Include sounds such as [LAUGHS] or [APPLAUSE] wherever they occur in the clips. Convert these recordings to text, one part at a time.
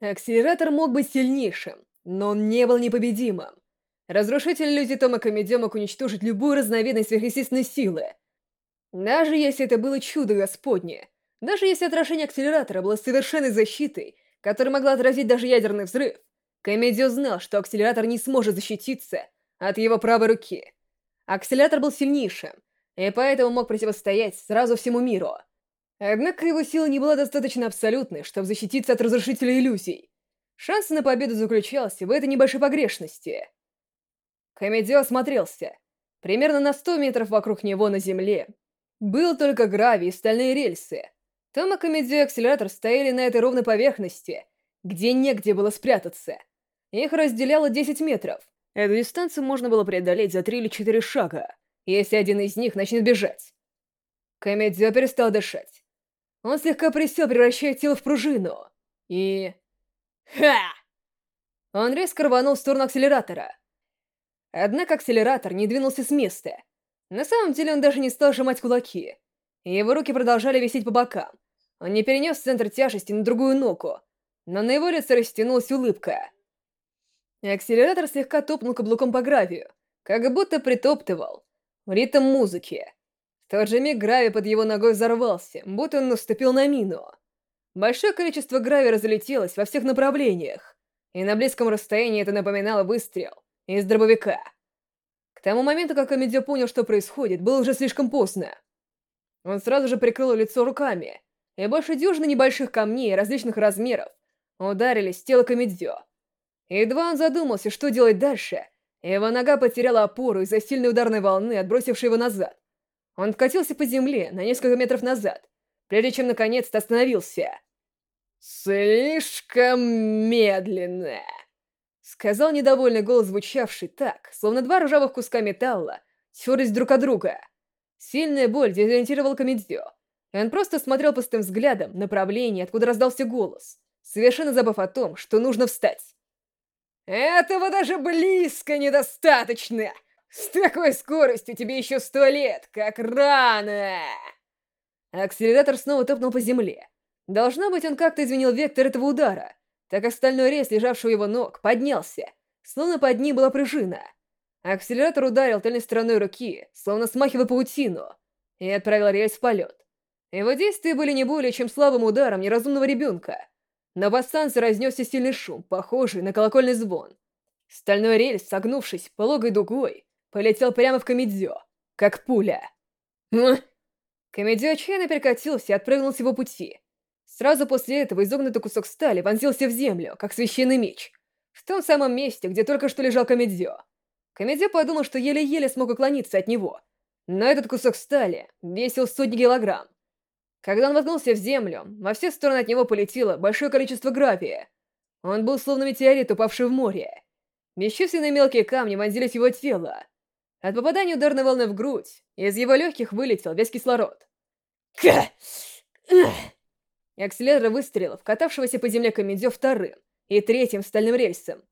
Акселератор мог быть сильнейшим, но он не был непобедимым. Разрушитель иллюзий Тома Комедио мог уничтожить любую разновидность сверхъестественной силы. Даже если это было чудо Господне, даже если отражение акселератора было совершенной защитой, которая могла отразить даже ядерный взрыв, Комедио знал, что акселератор не сможет защититься от его правой руки. Акселератор был сильнейшим, и поэтому мог противостоять сразу всему миру. Однако его сила не была достаточно абсолютной, чтобы защититься от разрушителя иллюзий. Шанс на победу заключался в этой небольшой погрешности. Комедио осмотрелся. Примерно на 100 метров вокруг него на земле был только гравий и стальные рельсы. Тома Комедио и акселератор стояли на этой ровной поверхности, где негде было спрятаться. Их разделяло 10 метров. Эту дистанцию можно было преодолеть за 3 или 4 шага, если один из них начнет бежать. Комедио перестал дышать. Он слегка присел, превращая тело в пружину. И... Ха! Он резко рванул в сторону акселератора. Однако акселератор не двинулся с места. На самом деле он даже не стал сжимать кулаки. Его руки продолжали висеть по бокам. Он не перенес центр тяжести на другую ногу, но на его лице растянулась улыбка. Акселератор слегка топнул каблуком по гравию, как будто притоптывал в ритм музыки. Тот же миг гравий под его ногой взорвался, будто он наступил на мину. Большое количество гравия разлетелось во всех направлениях, и на близком расстоянии это напоминало выстрел из дробовика. К тому моменту, как Амедио понял, что происходит, было уже слишком поздно. Он сразу же прикрыл лицо руками, и больше дюжины небольших камней различных размеров ударились в тело Комедзё. Едва он задумался, что делать дальше, его нога потеряла опору из-за сильной ударной волны, отбросившей его назад. Он откатился по земле на несколько метров назад, прежде чем наконец-то остановился. «Слишком медленно!» Сказал недовольный голос, звучавший так, словно два ржавых куска металла терлись друг от друга. Сильная боль дезориентировала Комедзё, и он просто смотрел пустым взглядом направление, откуда раздался голос, совершенно забыв о том, что нужно встать. «Этого даже близко недостаточно! С такой скоростью тебе еще сто лет, как рано!» Акселератор снова топнул по земле. Должно быть, он как-то изменил вектор этого удара, так как стальной рез, лежавший у его ног, поднялся, словно под ним была пружина. Акселератор ударил тыльной стороной руки, словно смахивая паутину, и отправил рельс в полет. Его действия были не более чем слабым ударом неразумного ребенка. На подстанции разнесся сильный шум, похожий на колокольный звон. Стальной рельс, согнувшись пологой дугой, полетел прямо в Комедзё, как пуля. Комедзё отчаянно перекатился и отправился с его пути. Сразу после этого изогнутый кусок стали вонзился в землю, как священный меч. В том самом месте, где только что лежал Комедзё. Комедзё подумал, что еле-еле смог уклониться от него. Но этот кусок стали весил сотни килограмм. Когда он воткнулся в землю, во все стороны от него полетело большое количество гравия. Он был словно метеорит, упавший в море. Бесчисленные мелкие камни вонзились в его тело. От попадания ударной волны в грудь из его легких вылетел весь кислород. Акселератор выстрелов, катавшегося по земле Комедзё вторым и третьим стальным рельсом.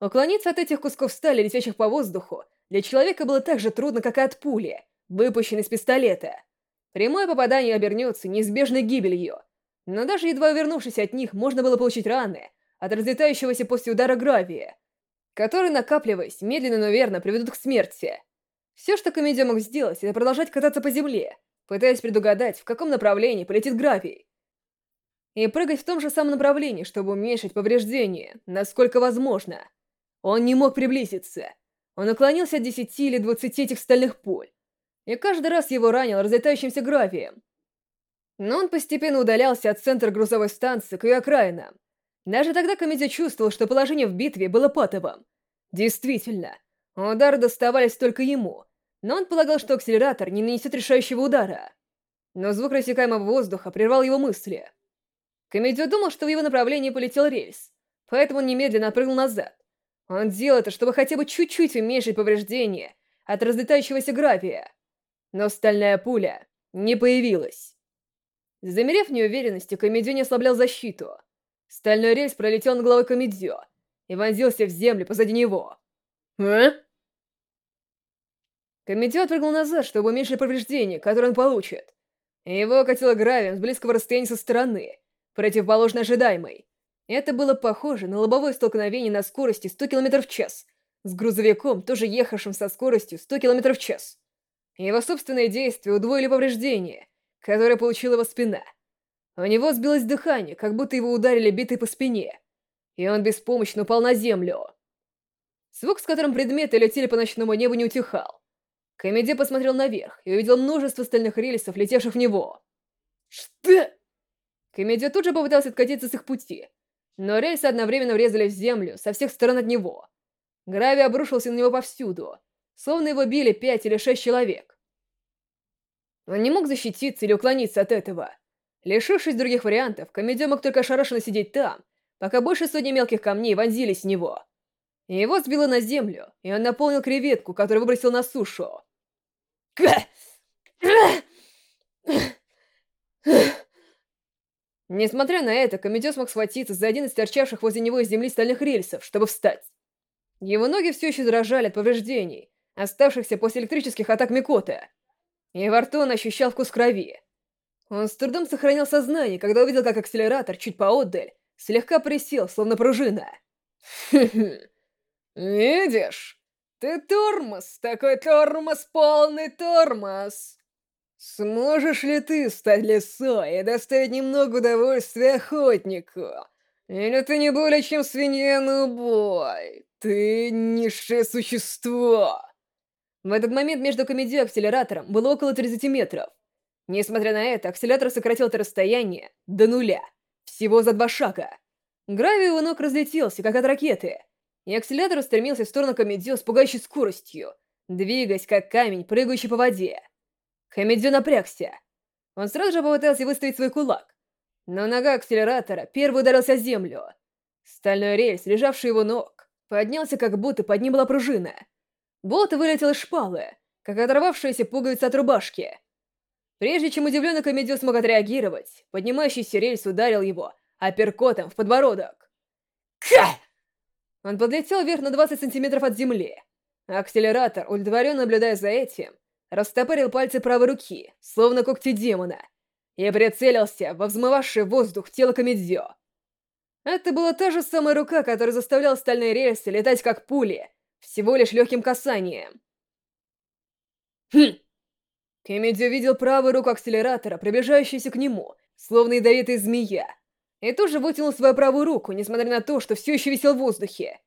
Уклониться от этих кусков стали, летящих по воздуху, для человека было так же трудно, как и от пули, выпущенной из пистолета. Прямое попадание обернется неизбежной гибелью. Но даже едва вернувшись от них, можно было получить раны от разлетающегося после удара гравия, которые, накапливаясь, медленно, но верно приведут к смерти. Все, что комедия мог сделать, это продолжать кататься по земле, пытаясь предугадать, в каком направлении полетит гравий. И прыгать в том же самом направлении, чтобы уменьшить повреждения, насколько возможно. Он не мог приблизиться. Он уклонился от десяти или двадцати этих стальных пуль и каждый раз его ранил разлетающимся гравием. Но он постепенно удалялся от центра грузовой станции к ее окраинам. Даже тогда комедия чувствовал, что положение в битве было патовым. Действительно, удары доставались только ему, но он полагал, что акселератор не нанесет решающего удара. Но звук рассекаемого воздуха прервал его мысли. Комедио думал, что в его направлении полетел рельс, поэтому он немедленно отпрыгнул назад. Он делал это, чтобы хотя бы чуть-чуть уменьшить повреждения от разлетающегося гравия но стальная пуля не появилась. Замерев в неуверенности, Комедио не ослаблял защиту. Стальной рельс пролетел над головой Комедио и вонзился в землю позади него. «А?» Комедио отпрыгнул назад, чтобы уменьшить повреждения, которые он получит. Его окатило гравием с близкого расстояния со стороны, противоположно ожидаемой. Это было похоже на лобовое столкновение на скорости 100 км в час с грузовиком, тоже ехавшим со скоростью 100 км в час. Его собственные действия удвоили повреждения, которое получила его спина. У него сбилось дыхание, как будто его ударили битой по спине, и он беспомощно упал на землю. Звук, с которым предметы летели по ночному небу, не утихал. Комедия посмотрел наверх и увидел множество стальных рельсов, летевших в него. «Что?» Комедия тут же попытался откатиться с их пути, но рельсы одновременно врезали в землю со всех сторон от него. Гравий обрушился на него повсюду, словно его били пять или шесть человек. Он не мог защититься или уклониться от этого. Лишившись других вариантов, Комедио мог только ошарашенно сидеть там, пока больше сотни мелких камней вонзились в него. Его сбило на землю, и он наполнил креветку, которую выбросил на сушу. Несмотря на это, Комедио смог схватиться за один из торчавших возле него из земли стальных рельсов, чтобы встать. Его ноги все еще дрожали от повреждений, оставшихся после электрических атак Микота. И во рту он ощущал вкус крови. Он с трудом сохранял сознание, когда увидел, как акселератор чуть поотдаль слегка присел, словно пружина. «Видишь? Ты тормоз, такой тормоз, полный тормоз!» «Сможешь ли ты стать лисой и доставить немного удовольствия охотнику? Или ты не более чем свинья на убой? Ты низшее существо!» В этот момент между комедией и акселератором было около 30 метров. Несмотря на это, акселератор сократил это расстояние до нуля. Всего за два шага. Гравий его ног разлетелся, как от ракеты, и акселератор устремился в сторону Комедио с пугающей скоростью, двигаясь как камень, прыгающий по воде. Комедио напрягся. Он сразу же попытался выставить свой кулак, но нога акселератора первый ударился о землю. Стальной рельс, лежавший его ног, поднялся, как будто под ним была пружина. Болт вылетел из шпалы, как оторвавшаяся пуговица от рубашки. Прежде чем удивленный Комедио смог отреагировать, поднимающийся рельс ударил его апперкотом в подбородок. Ха! Он подлетел вверх на 20 сантиметров от земли. Акселератор, удовлетворенно наблюдая за этим, растопырил пальцы правой руки, словно когти демона, и прицелился во взмывавший воздух тело Комедзё. Это была та же самая рука, которая заставляла стальные рельсы летать как пули, всего лишь легким касанием. Хм! Комедзё видел правую руку акселератора, приближающуюся к нему, словно ядовитая змея, и тоже вытянул свою правую руку, несмотря на то, что все еще висел в воздухе.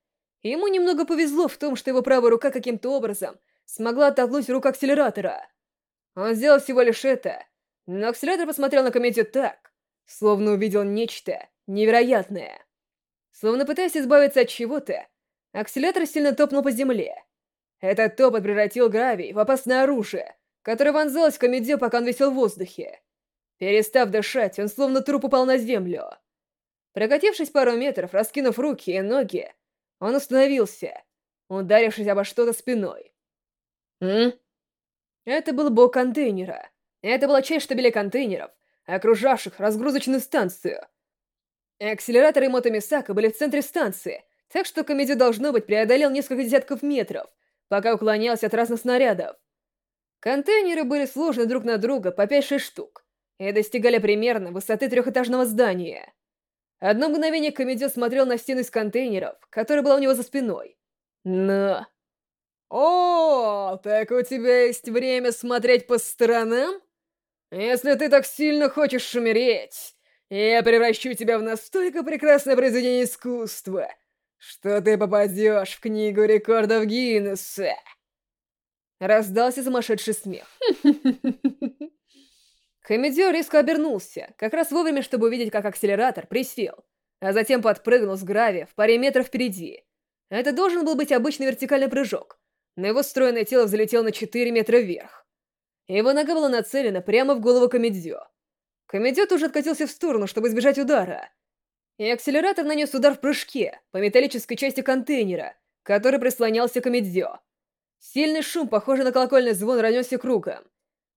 Ему немного повезло в том, что его правая рука каким-то образом смогла оттолкнуть руку акселератора. Он сделал всего лишь это, но акселератор посмотрел на комедию так, словно увидел нечто невероятное. Словно пытаясь избавиться от чего-то, акселератор сильно топнул по земле. Этот топот превратил гравий в опасное оружие, которое вонзалось в комедию, пока он висел в воздухе. Перестав дышать, он словно труп упал на землю. Прокатившись пару метров, раскинув руки и ноги, он остановился, ударившись обо что-то спиной. «М?» Это был бок контейнера. Это была часть штабеля контейнеров, окружавших разгрузочную станцию. Акселераторы Мотомисака были в центре станции, так что комедий должно быть преодолел несколько десятков метров, пока уклонялся от разных снарядов. Контейнеры были сложены друг на друга по 5-6 штук и достигали примерно высоты трехэтажного здания. Одно мгновение Комедио смотрел на стену из контейнеров, которая была у него за спиной. Но... «О, так у тебя есть время смотреть по сторонам? Если ты так сильно хочешь умереть, я превращу тебя в настолько прекрасное произведение искусства, что ты попадешь в книгу рекордов Гиннесса!» Раздался сумасшедший смех. [LAUGHS] Комедио резко обернулся, как раз вовремя, чтобы увидеть, как акселератор присел, а затем подпрыгнул с гравия в паре метров впереди. Это должен был быть обычный вертикальный прыжок, но его стройное тело взлетело на 4 метра вверх. Его нога была нацелена прямо в голову Комедио. Комедио тоже откатился в сторону, чтобы избежать удара. И акселератор нанес удар в прыжке по металлической части контейнера, который прислонялся к Комедио. Сильный шум, похожий на колокольный звон, ранесся кругом.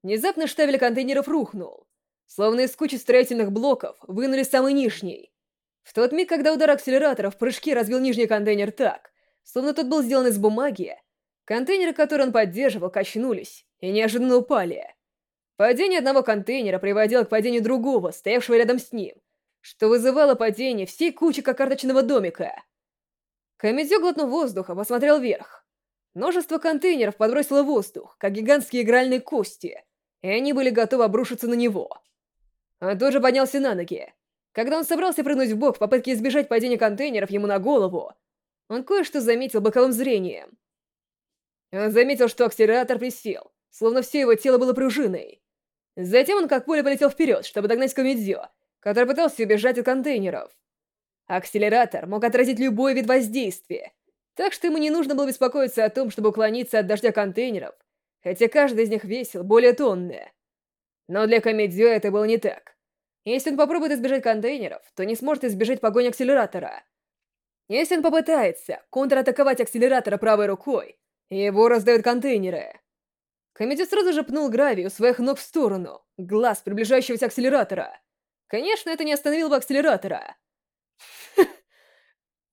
Внезапно штабель контейнеров рухнул. Словно из кучи строительных блоков вынули самый нижний. В тот миг, когда удар акселератора в прыжке разбил нижний контейнер так, словно тот был сделан из бумаги, контейнеры, которые он поддерживал, качнулись и неожиданно упали. Падение одного контейнера приводило к падению другого, стоявшего рядом с ним, что вызывало падение всей кучи карточного домика. Комедзё, глотнув воздуха, посмотрел вверх. Множество контейнеров подбросило воздух, как гигантские игральные кости, и они были готовы обрушиться на него. Он тоже поднялся на ноги. Когда он собрался прыгнуть в бок в попытке избежать падения контейнеров ему на голову, он кое-что заметил боковым зрением. Он заметил, что акселератор присел, словно все его тело было пружиной. Затем он как пуля полетел вперед, чтобы догнать Комедзё, который пытался убежать от контейнеров. Акселератор мог отразить любой вид воздействия, так что ему не нужно было беспокоиться о том, чтобы уклониться от дождя контейнеров, хотя каждый из них весил более тонны. Но для Комедзё это было не так. Если он попробует избежать контейнеров, то не сможет избежать погони акселератора. Если он попытается контратаковать акселератора правой рукой, его раздают контейнеры. Комедий сразу же пнул гравий у своих ног в сторону, глаз приближающегося акселератора. Конечно, это не остановило бы акселератора. [LAUGHS]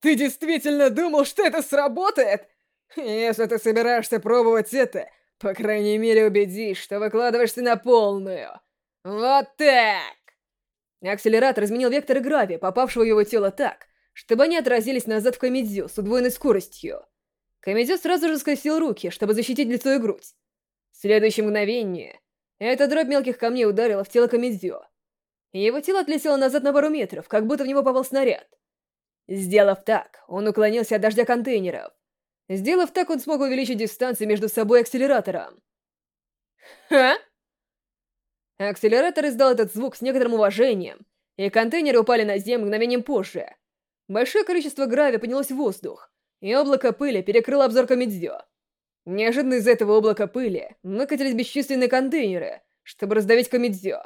Ты действительно думал, что это сработает? Если ты собираешься пробовать это, по крайней мере убедись, что выкладываешься на полную. Вот так! Акселератор изменил вектор гравия, попавшего в его тело так, чтобы они отразились назад в Комедзю с удвоенной скоростью. Комедзю сразу же скосил руки, чтобы защитить лицо и грудь. В следующее мгновение эта дробь мелких камней ударила в тело Комедзю. Его тело отлетело назад на пару метров, как будто в него попал снаряд. Сделав так, он уклонился от дождя контейнеров. Сделав так, он смог увеличить дистанцию между собой и акселератором. «Ха?» Акселератор издал этот звук с некоторым уважением, и контейнеры упали на землю мгновением позже. Большое количество гравия поднялось в воздух, и облако пыли перекрыло обзор Камедзё. Неожиданно из этого облака пыли выкатились бесчисленные контейнеры, чтобы раздавить Камедзё.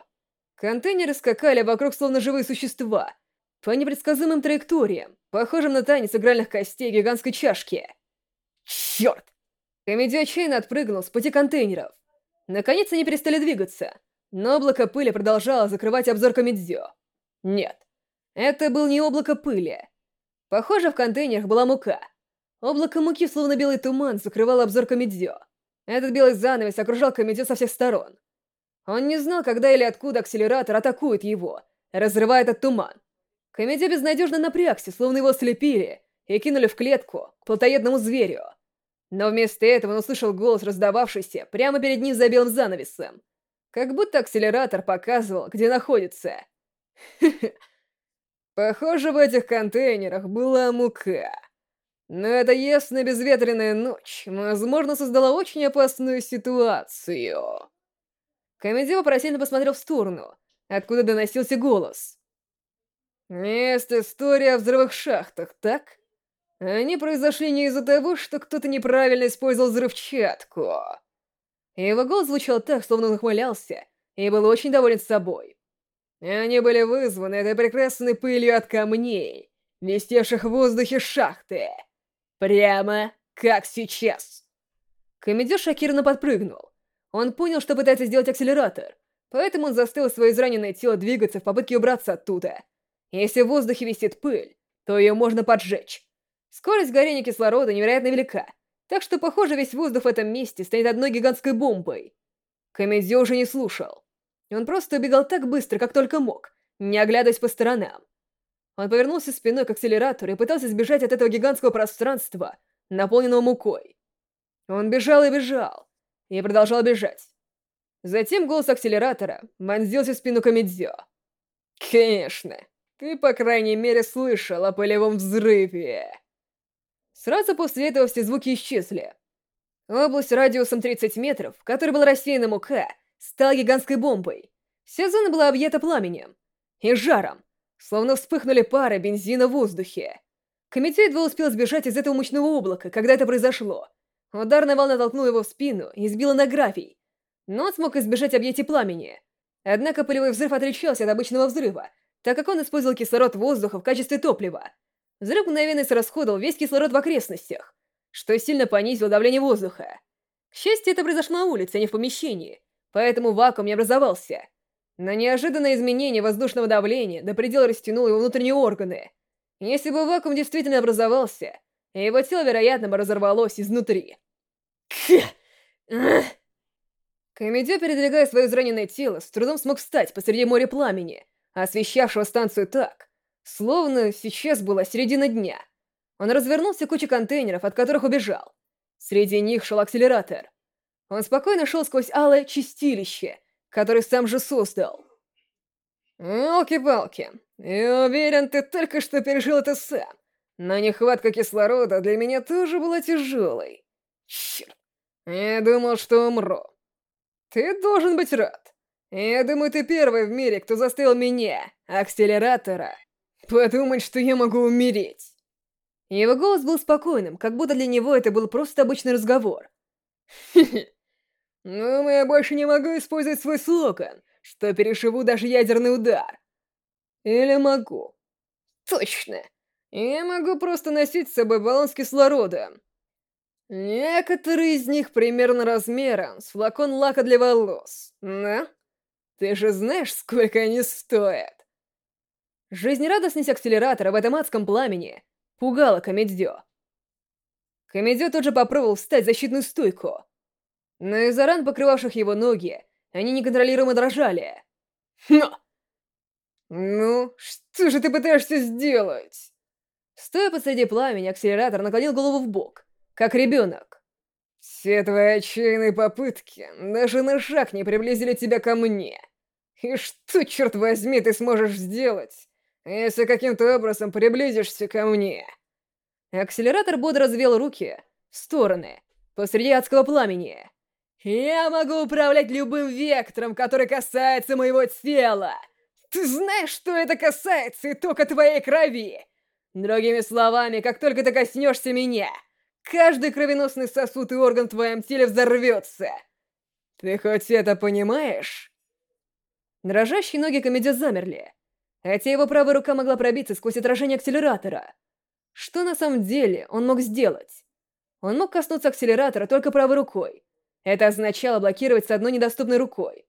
Контейнеры скакали вокруг словно живые существа, по непредсказуемым траекториям, похожим на танец игральных костей гигантской чашки. Черт! Отчаянно отпрыгнул с пути контейнеров. Наконец они перестали двигаться, но облако пыли продолжало закрывать обзор Камедзё. Нет, это был не облако пыли. Похоже, в контейнерах была мука. Облако муки, словно белый туман, закрывало обзор Камедзё. Этот белый занавес окружал Камедзё со всех сторон. Он не знал, когда или откуда акселератор атакует его, разрывая этот туман. Комедия безнадежно напрягся, словно его слепили, и кинули в клетку к плотоядному зверю. Но вместо этого он услышал голос, раздававшийся прямо перед ним за белым занавесом. Как будто акселератор показывал, где находится. [LAUGHS] Похоже, в этих контейнерах была мука. Но эта ясная безветренная ночь, возможно, создала очень опасную ситуацию. Комедий вопросительно посмотрел в сторону, откуда доносился голос. Есть история о взрывах шахтах, так? Они произошли не из-за того, что кто-то неправильно использовал взрывчатку. Его голос звучал так, словно он ухмылялся, и был очень доволен собой. Они были вызваны этой прекрасной пылью от камней, висевших в воздухе шахты. Прямо как сейчас. Комедер шокированно подпрыгнул. Он понял, что пытается сделать акселератор, поэтому он заставил свое израненное тело двигаться в попытке убраться оттуда. Если в воздухе висит пыль, то ее можно поджечь. Скорость горения кислорода невероятно велика, так что, похоже, весь воздух в этом месте стоит одной гигантской бомбой. Комедио уже не слушал. Он просто убегал так быстро, как только мог, не оглядываясь по сторонам. Он повернулся спиной к акселератору и пытался сбежать от этого гигантского пространства, наполненного мукой. Он бежал и бежал, и продолжал бежать. Затем голос акселератора вонзился в спину Комедзё. «Конечно, ты, по крайней мере, слышал о полевом взрыве!» Сразу после этого все звуки исчезли. Область радиусом 30 метров, в которой был рассеяна мука, стала гигантской бомбой. Вся зона была объята пламенем и жаром, словно вспыхнули пары бензина в воздухе. Комитет едва успел сбежать из этого мощного облака, когда это произошло. Ударная волна толкнула его в спину и сбила на гравий. Но он смог избежать объятий пламени. Однако полевой взрыв отличался от обычного взрыва, так как он использовал кислород воздуха в качестве топлива. Взрыв мгновенно расходовал весь кислород в окрестностях, что сильно понизило давление воздуха. К счастью, это произошло на улице, а не в помещении, поэтому вакуум не образовался. Но неожиданное изменение воздушного давления до предела растянуло его внутренние органы. Если бы вакуум действительно образовался, его тело, вероятно, бы разорвалось изнутри. Комедио, передвигая свое израненное тело, с трудом смог встать посреди моря пламени, освещавшего станцию так, словно сейчас была середина дня. Он развернулся к куче контейнеров, от которых убежал. Среди них шел акселератор. Он спокойно шел сквозь алое чистилище, которое сам же создал. «Елки-палки, я уверен, ты только что пережил это сам. Но нехватка кислорода для меня тоже была тяжелой. Черт, я думал, что умру. Ты должен быть рад. Я думаю, ты первый в мире, кто заставил меня, акселератора, подумать, что я могу умереть. Его голос был спокойным, как будто для него это был просто обычный разговор. Ну, я больше не могу использовать свой слоган, что перешиву даже ядерный удар. Или могу? Точно. Я могу просто носить с собой баллон с кислородом. Некоторые из них примерно размером с флакон лака для волос, да? Ты же знаешь, сколько они стоят? Жизнерадостность акселератора в этом адском пламени пугала Комедзё. Комедзё тут же попробовал встать в защитную стойку. Но из-за ран, покрывавших его ноги, они неконтролируемо дрожали. Но! Ну, что же ты пытаешься сделать? Стоя посреди пламени, акселератор наклонил голову в бок, как ребенок. Все твои отчаянные попытки даже на шаг не приблизили тебя ко мне. И что, черт возьми, ты сможешь сделать, если каким-то образом приблизишься ко мне. Акселератор бодро развел руки в стороны, посреди адского пламени. «Я могу управлять любым вектором, который касается моего тела! Ты знаешь, что это касается и только твоей крови! Другими словами, как только ты коснешься меня, каждый кровеносный сосуд и орган в твоем теле взорвется! Ты хоть это понимаешь?» Дрожащие ноги комедиа замерли хотя его правая рука могла пробиться сквозь отражение акселератора. Что на самом деле он мог сделать? Он мог коснуться акселератора только правой рукой. Это означало блокировать с одной недоступной рукой.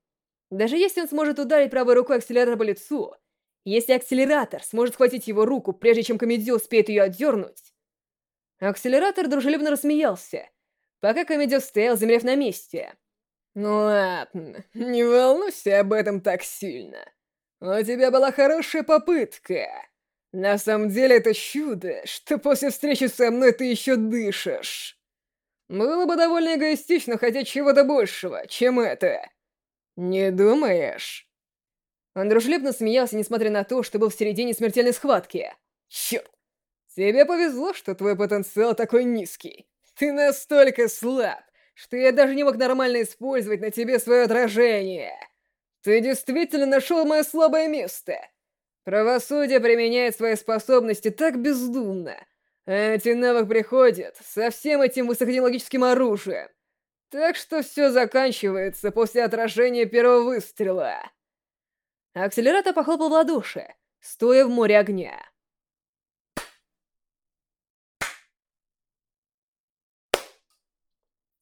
Даже если он сможет ударить правой рукой акселератор по лицу, если акселератор сможет схватить его руку, прежде чем Комедио успеет ее отдернуть... Акселератор дружелюбно рассмеялся, пока Комедио стоял, замерев на месте. «Ну ладно, не волнуйся об этом так сильно. У тебя была хорошая попытка. На самом деле это чудо, что после встречи со мной ты еще дышишь. Было бы довольно эгоистично хотеть чего-то большего, чем это. Не думаешь? Он дружелюбно смеялся, несмотря на то, что был в середине смертельной схватки. Черт! Тебе повезло, что твой потенциал такой низкий. Ты настолько слаб, что я даже не мог нормально использовать на тебе свое отражение. Ты действительно нашел мое слабое место. Правосудие применяет свои способности так бездумно. эти навык приходит со всем этим высокотехнологическим оружием. Так что все заканчивается после отражения первого выстрела. Акселератор похлопал в ладоши, стоя в море огня.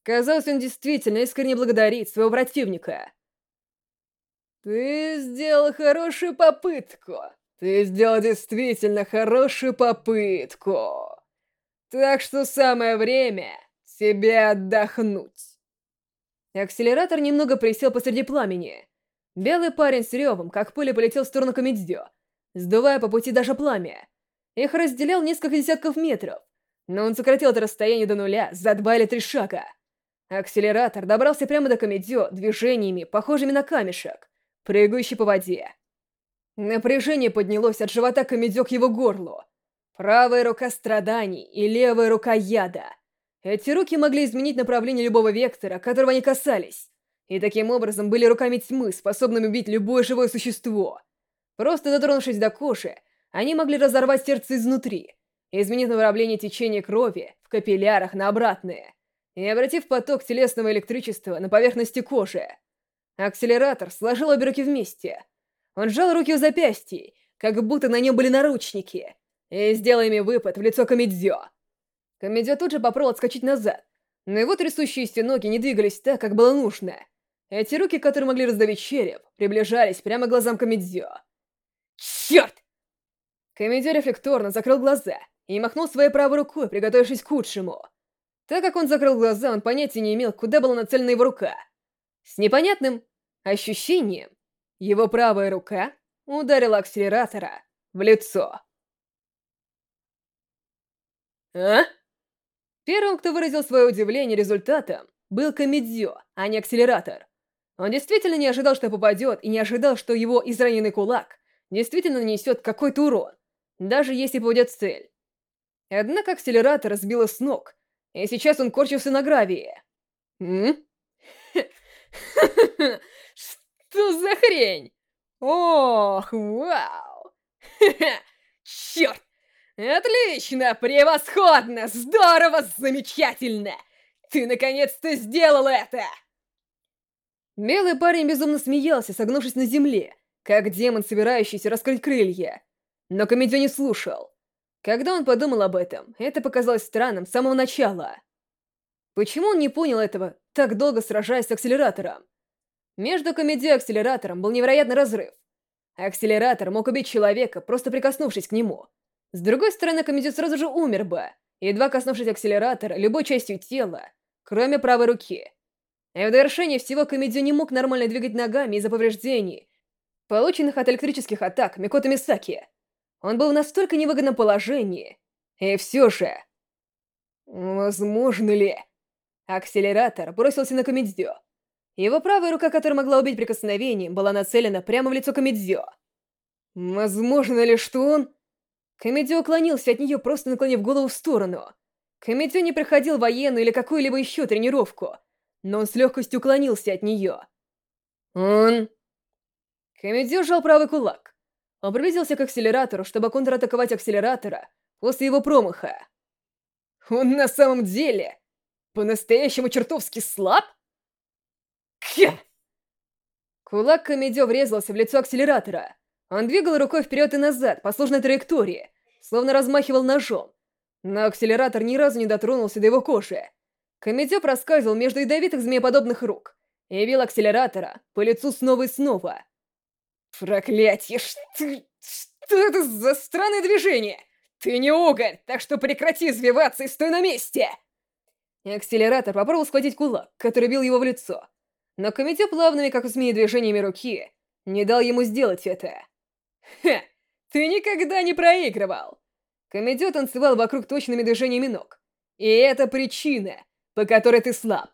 Казалось, он действительно искренне благодарит своего противника. Ты сделал хорошую попытку. Ты сделал действительно хорошую попытку. Так что самое время тебе отдохнуть. Акселератор немного присел посреди пламени. Белый парень с ревом, как пуля, полетел в сторону Комедзё, сдувая по пути даже пламя. Их разделял несколько десятков метров, но он сократил это расстояние до нуля за два или три шага. Акселератор добрался прямо до Комедзё движениями, похожими на камешек прыгающий по воде. Напряжение поднялось от живота комедё к его горлу. Правая рука страданий и левая рука яда. Эти руки могли изменить направление любого вектора, которого они касались, и таким образом были руками тьмы, способными убить любое живое существо. Просто дотронувшись до кожи, они могли разорвать сердце изнутри, изменив направление течения крови в капиллярах на обратное, и обратив поток телесного электричества на поверхности кожи. Акселератор сложил обе руки вместе. Он сжал руки у запястья, как будто на нем были наручники, и сделал ими выпад в лицо Комедзё. Комедзё тут же попробовал отскочить назад, но его трясущиеся ноги не двигались так, как было нужно. Эти руки, которые могли раздавить череп, приближались прямо к глазам Комедзё. Черт! Комедзё рефлекторно закрыл глаза и махнул своей правой рукой, приготовившись к худшему. Так как он закрыл глаза, он понятия не имел, куда была нацелена его рука. С непонятным ощущением его правая рука ударила акселератора в лицо. «А?» Первым, кто выразил свое удивление результатом, был Комедзё, а не акселератор. Он действительно не ожидал, что попадет, и не ожидал, что его израненный кулак действительно нанесет какой-то урон, даже если попадет в цель. Однако акселератор сбило с ног, и сейчас он корчился на гравии. М? [LAUGHS] Что за хрень? Ох, вау! [LAUGHS] Черт! Отлично, превосходно, здорово, замечательно! Ты наконец-то сделал это! Белый парень безумно смеялся, согнувшись на земле, как демон, собирающийся раскрыть крылья. Но Комедио не слушал. Когда он подумал об этом, это показалось странным с самого начала. Почему он не понял этого, так долго сражаясь с акселератором? Между Комедио и акселератором был невероятный разрыв. Акселератор мог убить человека, просто прикоснувшись к нему. С другой стороны, Комедио сразу же умер бы, едва коснувшись акселератора любой частью тела, кроме правой руки. И в довершение всего Комедио не мог нормально двигать ногами из-за повреждений, полученных от электрических атак Микото Мисаки. Он был в настолько невыгодном положении. И все же... Возможно ли... Акселератор бросился на Комедзё. Его правая рука, которая могла убить прикосновением, была нацелена прямо в лицо Комедзё. Возможно ли, что он... Комедзё уклонился от нее, просто наклонив голову в сторону. Комедзё не проходил военную или какую-либо еще тренировку, но он с легкостью уклонился от нее. Он... Комедзё сжал правый кулак. Он приблизился к акселератору, чтобы контратаковать акселератора после его промаха. Он на самом деле по-настоящему чертовски слаб? Кхе! Кулак Комедё врезался в лицо акселератора. Он двигал рукой вперед и назад по сложной траектории, словно размахивал ножом. Но акселератор ни разу не дотронулся до его кожи. Комедё проскальзывал между ядовитых змееподобных рук и бил акселератора по лицу снова и снова. Проклятье, что, что это за странное движение? Ты не уголь, так что прекрати извиваться и стой на месте! Акселератор попробовал схватить кулак, который бил его в лицо. Но Комитё плавными, как у змеи, движениями руки не дал ему сделать это. Ха! Ты никогда не проигрывал! Комедио танцевал вокруг точными движениями ног. И это причина, по которой ты слаб.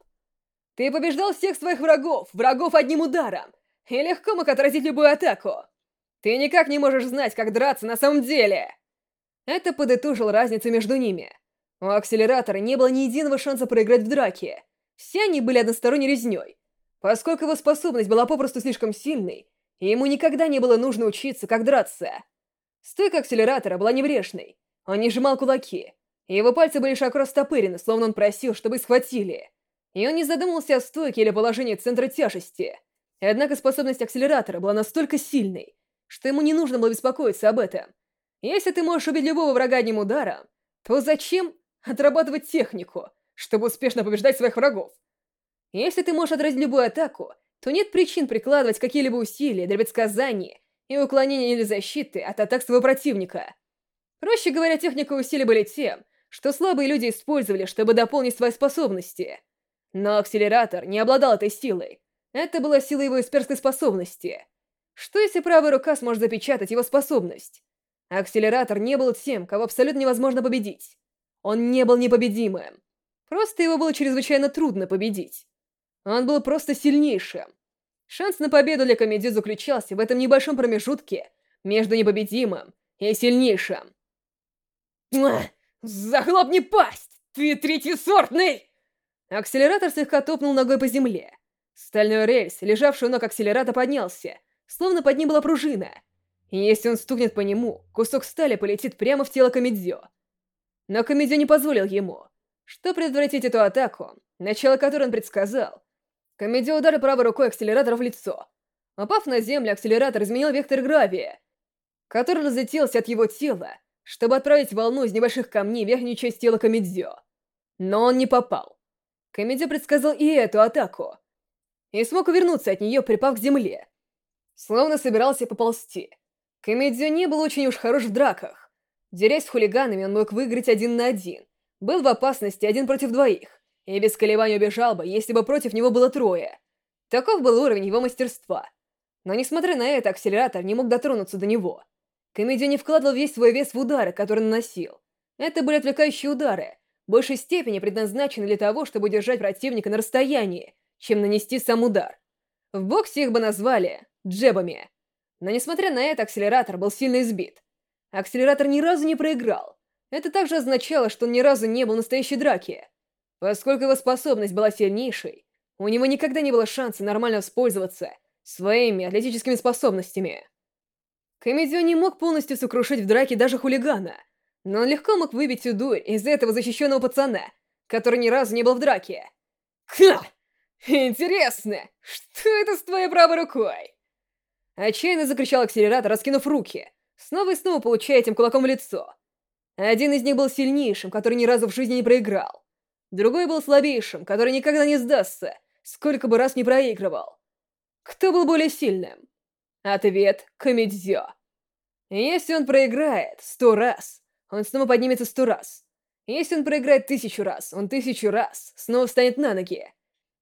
Ты побеждал всех своих врагов, врагов одним ударом, и легко мог отразить любую атаку. Ты никак не можешь знать, как драться на самом деле. Это подытожил разницу между ними. У акселератора не было ни единого шанса проиграть в драке. Все они были односторонней резней. Поскольку его способность была попросту слишком сильной, ему никогда не было нужно учиться, как драться. Стойка акселератора была неврешной. Он не сжимал кулаки. Его пальцы были широко растопырены, словно он просил, чтобы схватили. И он не задумывался о стойке или положении центра тяжести. Однако способность акселератора была настолько сильной, что ему не нужно было беспокоиться об этом. Если ты можешь убить любого врага одним ударом, то зачем отрабатывать технику, чтобы успешно побеждать своих врагов? Если ты можешь отразить любую атаку, то нет причин прикладывать какие-либо усилия для предсказания и уклонения или защиты от атак своего противника. Проще говоря, техника усилий были тем, что слабые люди использовали, чтобы дополнить свои способности. Но акселератор не обладал этой силой, это была сила его эсперской способности. Что если правая рука сможет запечатать его способность? Акселератор не был тем, кого абсолютно невозможно победить. Он не был непобедимым. Просто его было чрезвычайно трудно победить. Он был просто сильнейшим. Шанс на победу для комедии заключался в этом небольшом промежутке между непобедимым и сильнейшим. «Захлопни пасть! Ты третьесортный!» Акселератор слегка топнул ногой по земле. Стальной рельс, лежавший у ног акселерата, поднялся, словно под ним была пружина. Если он стукнет по нему, кусок стали полетит прямо в тело Комедзё. Но Комедзё не позволил ему. Что предотвратить эту атаку, начало которой он предсказал, Комедзё ударил правой рукой акселератора в лицо. Упав на землю, акселератор изменил вектор гравия, который разлетелся от его тела, чтобы отправить волну из небольших камней в верхнюю часть тела Комедзё. Но он не попал. Комедзё предсказал и эту атаку, и смог увернуться от нее, припав к земле. Словно собирался поползти. Комедио не был очень уж хорош в драках. Дерясь с хулиганами, он мог выиграть один на один. Был в опасности один против двоих. И без колебаний убежал бы, если бы против него было трое. Таков был уровень его мастерства. Но несмотря на это, акселератор не мог дотронуться до него. Комедио не вкладывал весь свой вес в удары, которые наносил. Это были отвлекающие удары, в большей степени предназначены для того, чтобы удержать противника на расстоянии, чем нанести сам удар. В боксе их бы назвали джебами. Но несмотря на это, акселератор был сильно избит. Акселератор ни разу не проиграл. Это также означало, что он ни разу не был в настоящей драке. Поскольку его способность была сильнейшей, у него никогда не было шанса нормально воспользоваться своими атлетическими способностями. Комедио не мог полностью сокрушить в драке даже хулигана, но он легко мог выбить всю дурь из этого защищенного пацана, который ни разу не был в драке. Ха! Интересно, что это с твоей правой рукой? Отчаянно закричал акселератор, раскинув руки, снова и снова получая этим кулаком в лицо. Один из них был сильнейшим, который ни разу в жизни не проиграл. Другой был слабейшим, который никогда не сдастся, сколько бы раз не проигрывал. Кто был более сильным? Ответ — Камедзё. Если он проиграет сто раз, он снова поднимется сто раз. Если он проиграет тысячу раз, он тысячу раз снова встанет на ноги.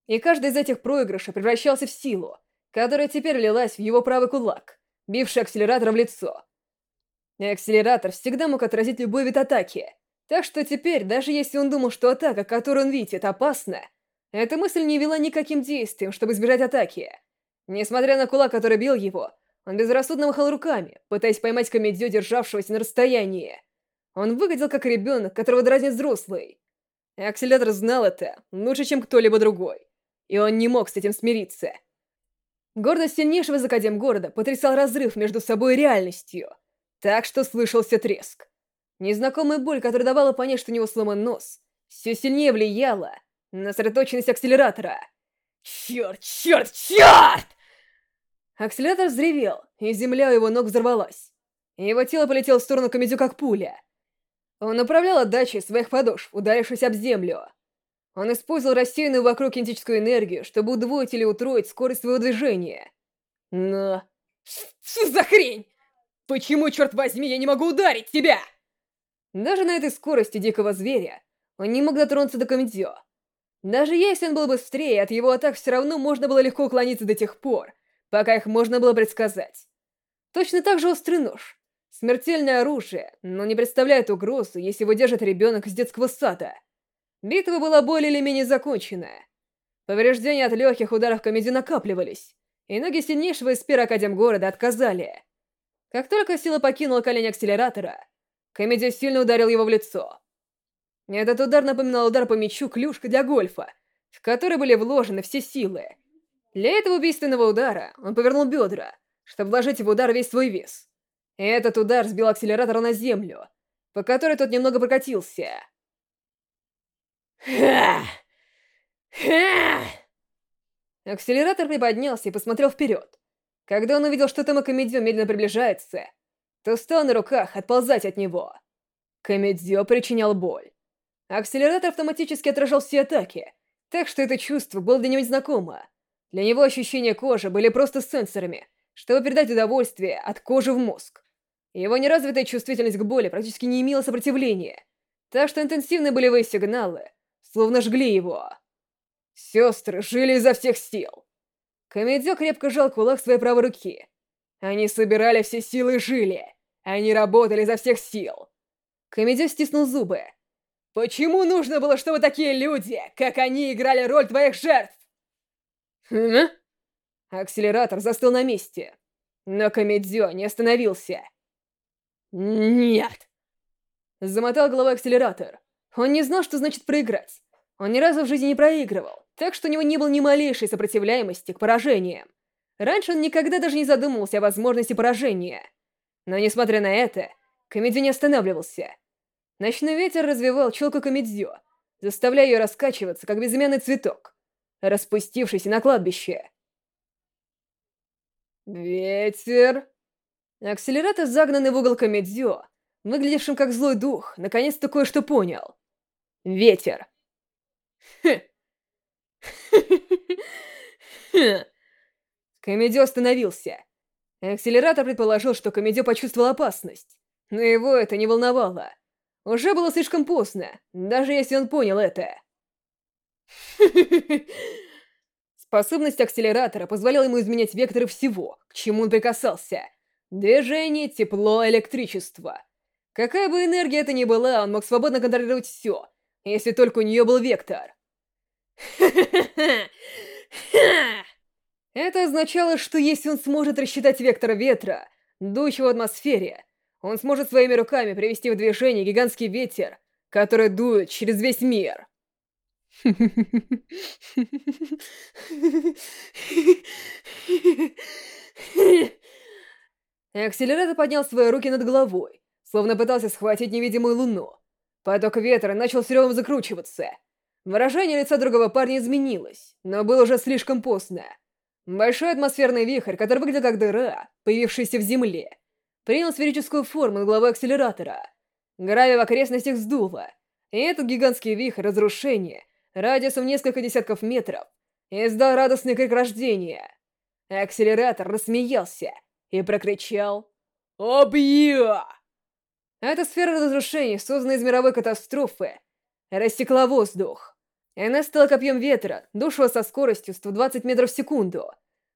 И каждый из этих проигрышей превращался в силу, которая теперь лилась в его правый кулак, бивший акселератор в лицо. И акселератор всегда мог отразить любой вид атаки, так что теперь, даже если он думал, что атака, которую он видит, опасна, эта мысль не вела никаким действием, чтобы избежать атаки. Несмотря на кулак, который бил его, он безрассудно махал руками, пытаясь поймать комедию, державшегося на расстоянии. Он выглядел как ребенок, которого дразнит взрослый. И акселятор знал это лучше, чем кто-либо другой и он не мог с этим смириться. Гордость сильнейшего из академ города потрясал разрыв между собой и реальностью, так что слышался треск. Незнакомая боль, которая давала понять, что у него сломан нос, все сильнее влияла на сосредоточенность акселератора. Черт, черт, черт! Акселератор взревел, и земля у его ног взорвалась. Его тело полетело в сторону Камедю как пуля. Он управлял отдачей своих подошв, ударившись об землю. Он использовал рассеянную вокруг кинетическую энергию, чтобы удвоить или утроить скорость своего движения. Но... Что за хрень? Почему, черт возьми, я не могу ударить тебя? Даже на этой скорости дикого зверя он не мог дотронуться до Комедио. Даже если он был быстрее, от его атак все равно можно было легко уклониться до тех пор, пока их можно было предсказать. Точно так же острый нож. Смертельное оружие, но не представляет угрозу, если его держит ребенок из детского сада. Битва была более или менее законченная. Повреждения от легких ударов комедии накапливались, и ноги сильнейшего из пира Академ города отказали. Как только сила покинула колени акселератора, комедия сильно ударил его в лицо. Этот удар напоминал удар по мячу клюшка для гольфа, в который были вложены все силы. Для этого убийственного удара он повернул бедра, чтобы вложить в удар весь свой вес. И этот удар сбил акселератор на землю, по которой тот немного прокатился. Акселератор приподнялся и посмотрел вперед. Когда он увидел, что Тома Комедио медленно приближается, то стал на руках отползать от него. Комедио причинял боль. Акселератор автоматически отражал все атаки, так что это чувство было для него незнакомо. Для него ощущения кожи были просто сенсорами, чтобы передать удовольствие от кожи в мозг. Его неразвитая чувствительность к боли практически не имела сопротивления, так что интенсивные болевые сигналы словно жгли его. Сестры жили изо всех сил. Комедио крепко жал кулак своей правой руки. Они собирали все силы и жили. Они работали изо всех сил. Комедио стиснул зубы. Почему нужно было, чтобы такие люди, как они, играли роль твоих жертв? Хм? Акселератор застыл на месте. Но Комедио не остановился. Нет. Замотал головой акселератор. Он не знал, что значит проиграть. Он ни разу в жизни не проигрывал, так что у него не было ни малейшей сопротивляемости к поражениям. Раньше он никогда даже не задумывался о возможности поражения. Но несмотря на это, Комедзю не останавливался. Ночной ветер развивал челку Комедзю, заставляя ее раскачиваться, как безымянный цветок, распустившийся на кладбище. Ветер... Акселератор, загнанный в угол Комедзю, выглядевшим как злой дух, наконец-то кое-что понял. Ветер. Комедио остановился. Акселератор предположил, что Комедио почувствовал опасность. Но его это не волновало. Уже было слишком поздно, даже если он понял это. Способность акселератора позволяла ему изменять векторы всего, к чему он прикасался. Движение, тепло, электричество. Какая бы энергия это ни была, он мог свободно контролировать все, если только у нее был вектор. Это означало, что если он сможет рассчитать вектор ветра, дующего в атмосфере, он сможет своими руками привести в движение гигантский ветер, который дует через весь мир. Акселератор поднял свои руки над головой, словно пытался схватить невидимую луну. Поток ветра начал с ревом закручиваться. Выражение лица другого парня изменилось, но было уже слишком поздно. Большой атмосферный вихрь, который выглядел как дыра, появившаяся в земле, принял сферическую форму над головой акселератора. Гравий в окрестностях сдуло, и этот гигантский вихрь разрушения, радиусом несколько десятков метров, издал радостный крик рождения. Акселератор рассмеялся и прокричал «Объя!». Эта сфера разрушения, созданная из мировой катастрофы, рассекла воздух. Она стала копьем ветра, душила со скоростью 120 метров в секунду.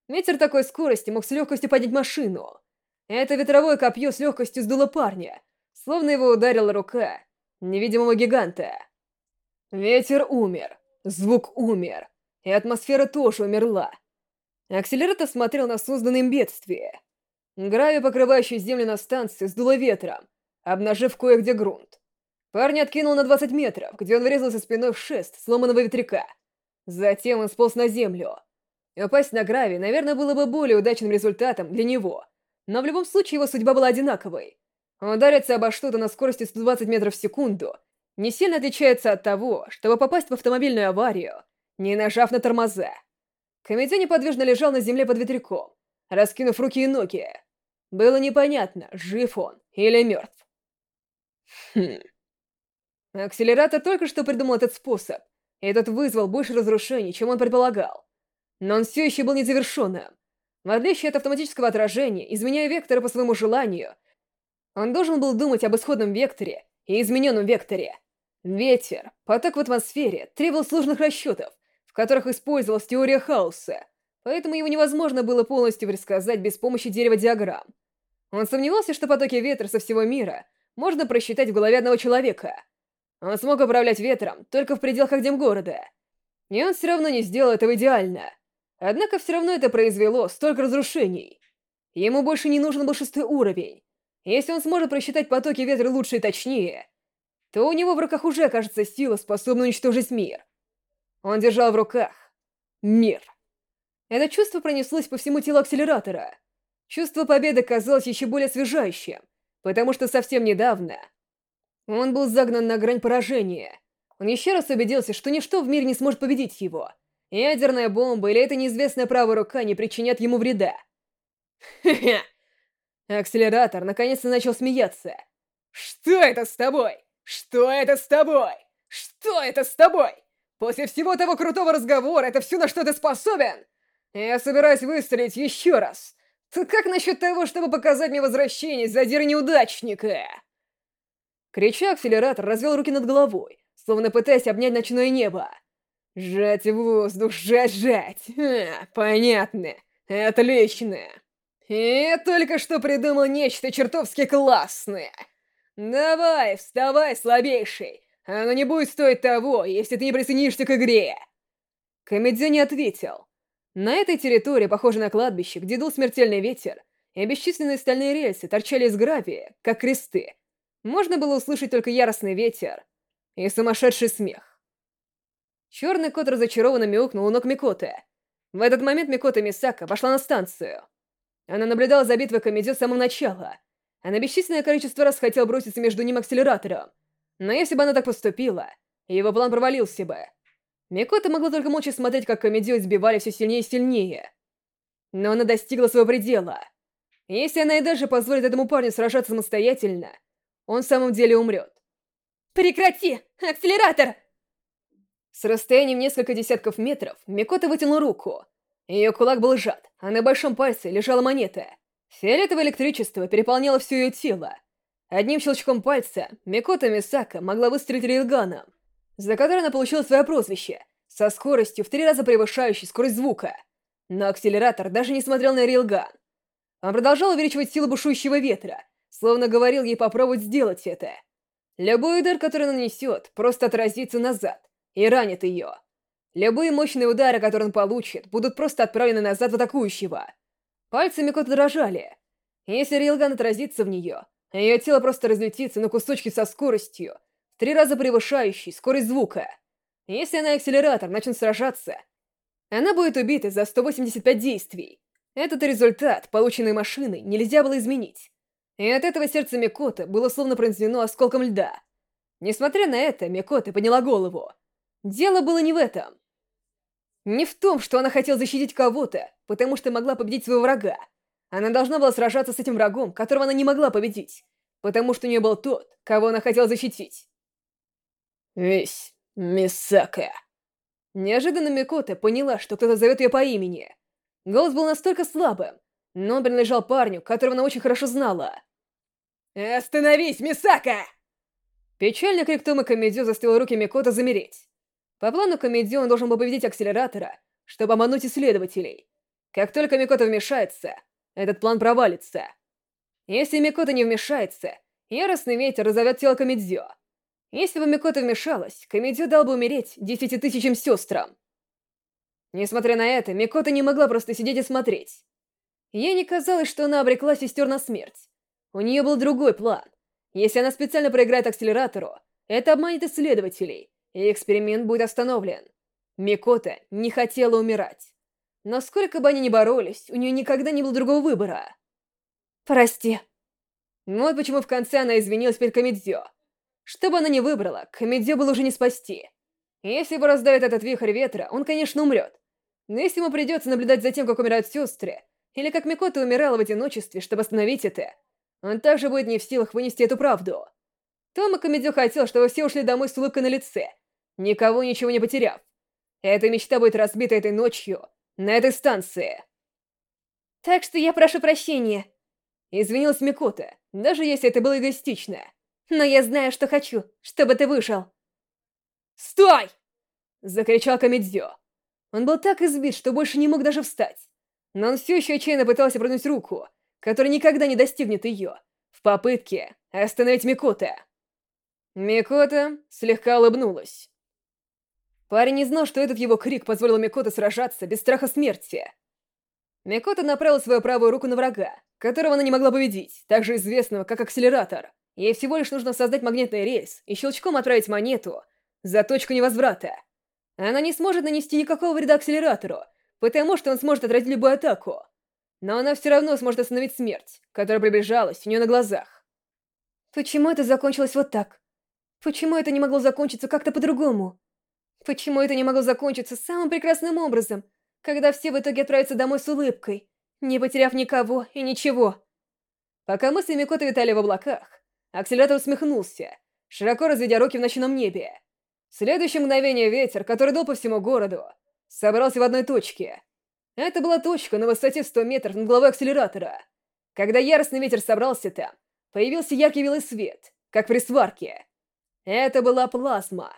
Ветер такой скорости мог с легкостью поднять машину. Это ветровое копье с легкостью сдуло парня, словно его ударила рука невидимого гиганта. Ветер умер, звук умер, и атмосфера тоже умерла. Акселератор смотрел на созданное им бедствие. Гравий, покрывающий землю на станции, сдуло ветром, обнажив кое-где грунт. Парня откинул на 20 метров, где он врезался спиной в шест сломанного ветряка. Затем он сполз на землю. Упасть на гравий, наверное, было бы более удачным результатом для него, но в любом случае его судьба была одинаковой. Удариться обо что-то на скорости 120 метров в секунду не сильно отличается от того, чтобы попасть в автомобильную аварию, не нажав на тормоза. Комедий неподвижно лежал на земле под ветряком, раскинув руки и ноги. Было непонятно, жив он или мертв. Хм. Акселератор только что придумал этот способ, и этот вызвал больше разрушений, чем он предполагал. Но он все еще был незавершенным. В отличие от автоматического отражения, изменяя векторы по своему желанию, он должен был думать об исходном векторе и измененном векторе. Ветер, поток в атмосфере, требовал сложных расчетов, в которых использовалась теория хаоса, поэтому его невозможно было полностью предсказать без помощи дерева диаграмм. Он сомневался, что потоки ветра со всего мира можно просчитать в голове одного человека. Он смог управлять ветром только в пределах города, и он все равно не сделал этого идеально. Однако все равно это произвело столько разрушений. Ему больше не нужен был шестой уровень. Если он сможет просчитать потоки ветра лучше и точнее, то у него в руках уже окажется сила, способная уничтожить мир. Он держал в руках мир. Это чувство пронеслось по всему телу акселератора. Чувство победы казалось еще более освежающим, потому что совсем недавно он был загнан на грань поражения. Он еще раз убедился, что ничто в мире не сможет победить его — Ядерная бомба или эта неизвестная правая рука не причинят ему вреда. Хе-хе. Акселератор наконец-то начал смеяться. Что это с тобой? Что это с тобой? Что это с тобой? После всего того крутого разговора это все, на что ты способен? Я собираюсь выстрелить еще раз. Так как насчет того, чтобы показать мне возвращение задира неудачника? Крича, акселератор развел руки над головой, словно пытаясь обнять ночное небо. Сжать воздух, сжать, сжать. А, понятно. Отлично. Я только что придумал нечто чертовски классное. Давай, вставай, слабейший. Оно не будет стоить того, если ты не присоединишься к игре. Комедиан не ответил. На этой территории, похожей на кладбище, где дул смертельный ветер, и бесчисленные стальные рельсы торчали из гравия, как кресты, можно было услышать только яростный ветер и сумасшедший смех. Черный кот разочарованно мяукнул у ног Микоты. В этот момент Микота Мисака пошла на станцию. Она наблюдала за битвой Камедзё с самого начала. Она бесчисленное количество раз хотела броситься между ним акселератором. Но если бы она так поступила, его план провалился бы. Микота могла только молча смотреть, как Камедзё избивали все сильнее и сильнее. Но она достигла своего предела. Если она и дальше позволит этому парню сражаться самостоятельно, он в самом деле умрет. «Прекрати! Акселератор!» С расстоянием несколько десятков метров Микота вытянула руку. Ее кулак был сжат, а на большом пальце лежала монета. Фиолетовое электричество переполняло все ее тело. Одним щелчком пальца Микота Мисака могла выстрелить рейлганом, за который она получила свое прозвище со скоростью в три раза превышающей скорость звука. Но акселератор даже не смотрел на Рилган. Он продолжал увеличивать силу бушующего ветра, словно говорил ей попробовать сделать это. Любой удар, который нанесет, просто отразится назад и ранит ее. Любые мощные удары, которые он получит, будут просто отправлены назад в атакующего. Пальцы Микоты дрожали. Если Рилган отразится в нее, ее тело просто разлетится на кусочки со скоростью, в три раза превышающей скорость звука. Если она акселератор начнут сражаться, она будет убита за 185 действий. Этот результат, полученный машиной, нельзя было изменить. И от этого сердце Микоты было словно пронзено осколком льда. Несмотря на это, Микота подняла голову. Дело было не в этом. Не в том, что она хотела защитить кого-то, потому что могла победить своего врага. Она должна была сражаться с этим врагом, которого она не могла победить, потому что у нее был тот, кого она хотела защитить. Весь Мисака. Неожиданно Микота поняла, что кто-то зовет ее по имени. Голос был настолько слабым, но он принадлежал парню, которого она очень хорошо знала. «Остановись, Мисака!» Печально крик Тома Комедио заставил руки Микота замереть. По плану Комедио он должен был победить акселератора, чтобы обмануть исследователей. Как только Микота вмешается, этот план провалится. Если Микота не вмешается, яростный ветер разовьет тело Комедио. Если бы Микота вмешалась, Комедио дал бы умереть десяти тысячам сестрам. Несмотря на это, Микота не могла просто сидеть и смотреть. Ей не казалось, что она обрекла сестер на смерть. У нее был другой план. Если она специально проиграет акселератору, это обманет исследователей, и эксперимент будет остановлен. Микота не хотела умирать. Но сколько бы они ни боролись, у нее никогда не было другого выбора. «Прости». Вот почему в конце она извинилась перед Камедзё. Что бы она ни выбрала, Камедзё было уже не спасти. Если его раздавит этот вихрь ветра, он, конечно, умрет. Но если ему придется наблюдать за тем, как умирают сестры, или как Микота умирала в одиночестве, чтобы остановить это, он также будет не в силах вынести эту правду. Тома Комедио хотел, чтобы все ушли домой с улыбкой на лице, никого ничего не потеряв. Эта мечта будет разбита этой ночью на этой станции. Так что я прошу прощения. Извинилась Микота, даже если это было эгоистично. Но я знаю, что хочу, чтобы ты вышел. «Стой!» — закричал Камедзё. Он был так избит, что больше не мог даже встать. Но он все еще отчаянно пытался протянуть руку, которая никогда не достигнет ее, в попытке остановить Микота. Микота слегка улыбнулась. Парень не знал, что этот его крик позволил Микото сражаться без страха смерти. Микото направил свою правую руку на врага, которого она не могла победить, также известного как акселератор. Ей всего лишь нужно создать магнитный рейс и щелчком отправить монету за точку невозврата. Она не сможет нанести никакого вреда акселератору, потому что он сможет отразить любую атаку. Но она все равно сможет остановить смерть, которая приближалась у нее на глазах. Почему это закончилось вот так? Почему это не могло закончиться как-то по-другому? Почему это не могло закончиться самым прекрасным образом, когда все в итоге отправятся домой с улыбкой, не потеряв никого и ничего? Пока мысли Микота витали в облаках, акселератор усмехнулся, широко разведя руки в ночном небе. В следующее мгновение ветер, который дул по всему городу, собрался в одной точке. Это была точка на высоте 100 метров над головой акселератора. Когда яростный ветер собрался там, появился яркий белый свет, как при сварке. Это была плазма.